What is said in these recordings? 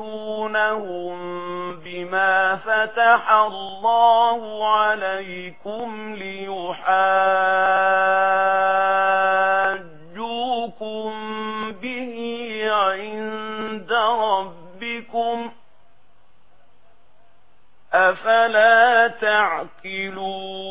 تحسونهم بما فتح الله عليكم ليحاجوكم به عند ربكم أفلا تعقلون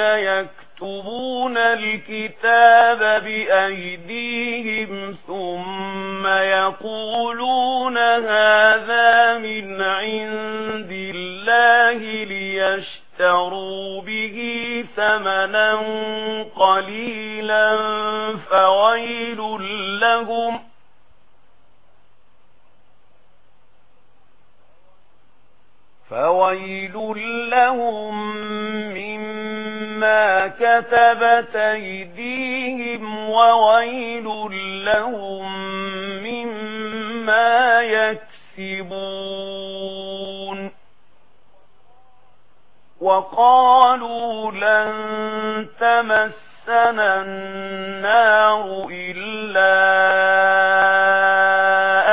الذين يكتبون الكتاب بأيديهم ثم يقولون هذا من عند الله ليشتروا به ثمنا قليلا فويل لهم فويل لهم من بما كتبت أيديهم وويل لهم مما يكسبون وقالوا لن تمسنا النار إلا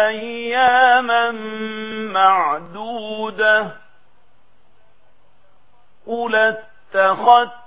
أياما معدودة قل اتَّخَذْتُمْ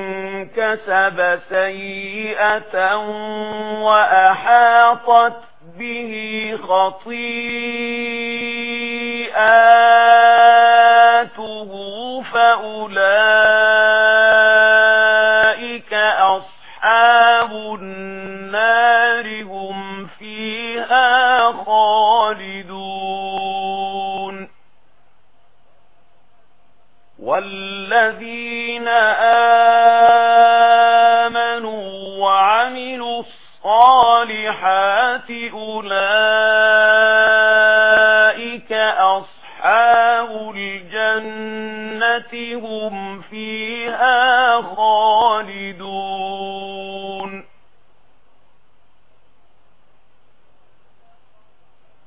كسب سيئة وأحاطت به خطيئاته فأولئك أولئك أصحاب الجنة هم فيها خالدون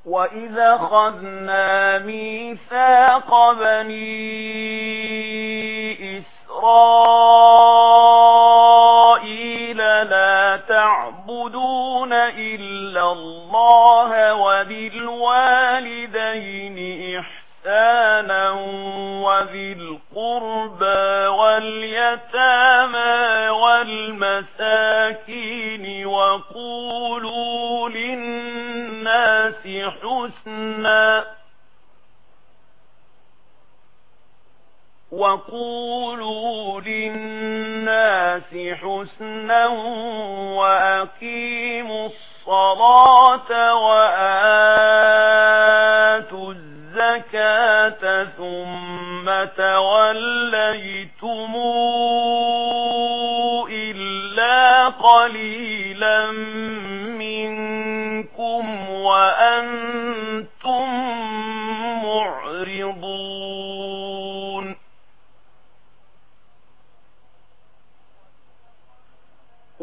وإذا خذنا ميثاق بني إسرائيل لا تعبدون إلا إلا الله وبالوالدين إحسانا وذي القربى واليتامى والمساكين وقولوا للناس حسنا وقولوا للناس حسنا وأقيموا الصلاة الصلاة وآتوا الزكاة ثم توليتموا إلا قليلا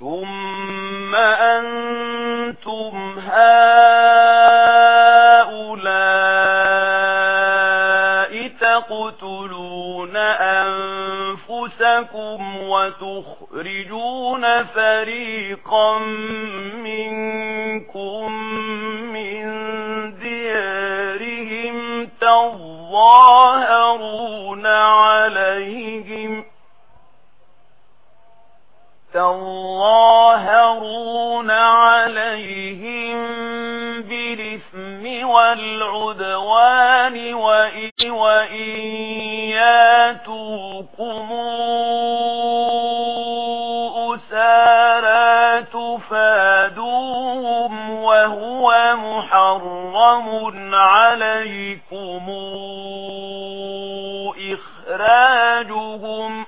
ثم أنتم هؤلاء تقتلون أنفسكم وتخرجون فريقا منكم السارات فادوهم وهو محرم عليكم إخراجهم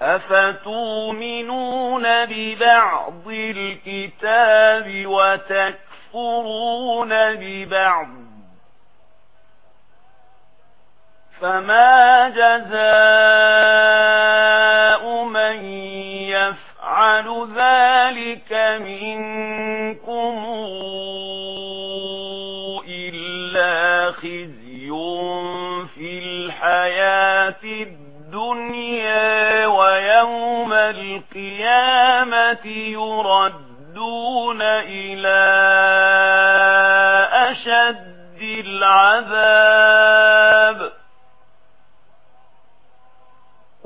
أفتؤمنون ببعض الكتاب وتكفرون ببعض فما جزاء ذلك منكم إلا خزي في الحياة الدنيا ويوم القيامة يردون إلى أشد العذاب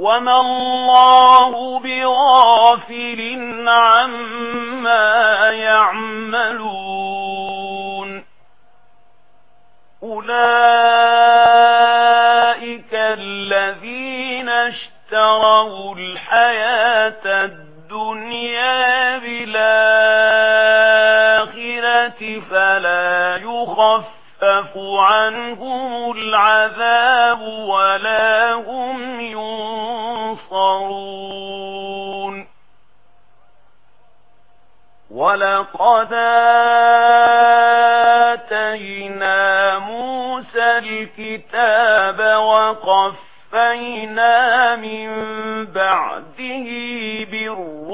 وما الله بغافل عما يعملون أولئك الذين اشتروا الحياة الدنيا بالآخرة فلا يخف يخفف عنهم العذاب ولا هم يشعرون ولقد آتينا موسى الكتاب وقفينا من بعده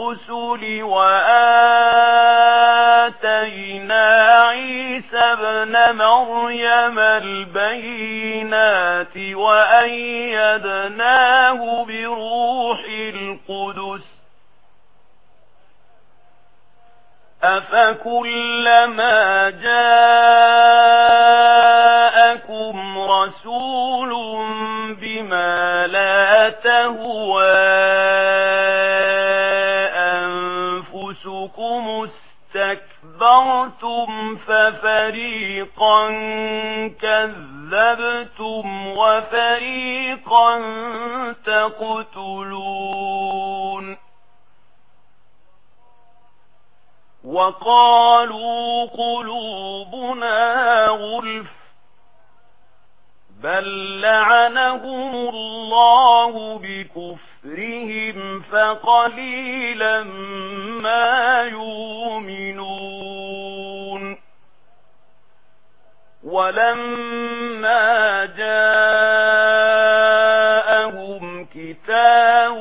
الرسل وآتينا عيسى ابن مريم البينات وأيدناه بروح القدس أفكلما جاءكم رسول بما لا تهوى ربكم استكبرتم ففريقا كذبتم وفريقا تقتلون وقالوا قلوبنا غلف بل لعنهم الله بكفر كفرهم فقليلا ما يؤمنون ولما جاءهم كتاب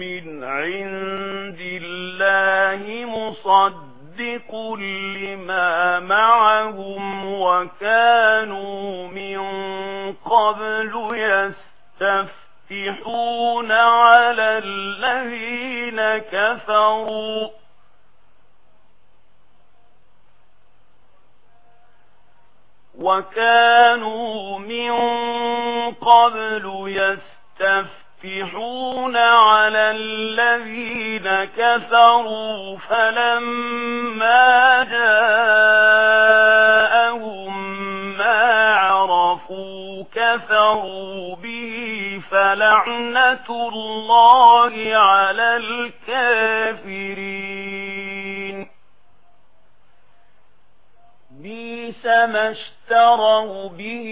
من عند الله مصدق لما معهم وكانوا من قبل يستفرون يستفتحون على الذين كفروا وكانوا من قبل يستفتحون على الذين كفروا فلما الله على الكافرين. بيس ما اشتروا به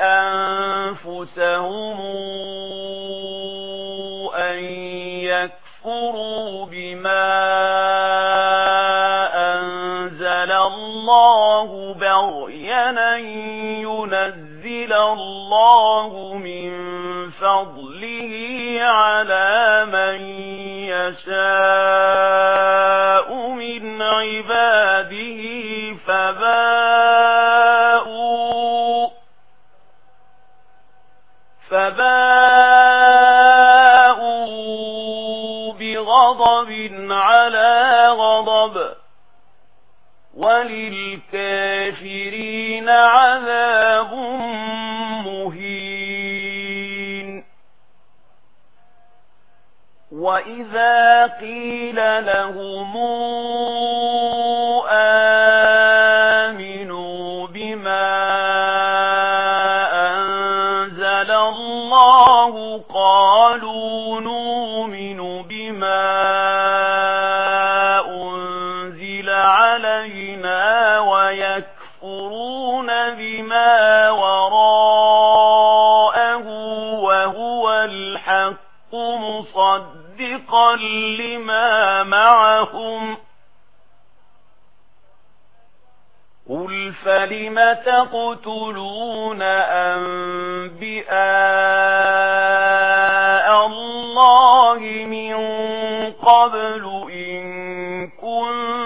أنفسهم أن يكفروا بما أنزل الله بغينا ينزل الله من بفضله على من يشاء من عباده فباءوا فباءوا بغضب على غضب وللكافرين عذاب وَإِذَا قِيلَ لَهُمْ آمِنُوا بِمَا أَنزَلَ اللَّهُ قَالُوا نُؤْمِنُ مصدقا لما معهم. قل فلم تقتلون أنبئاء الله من قبل إن كنت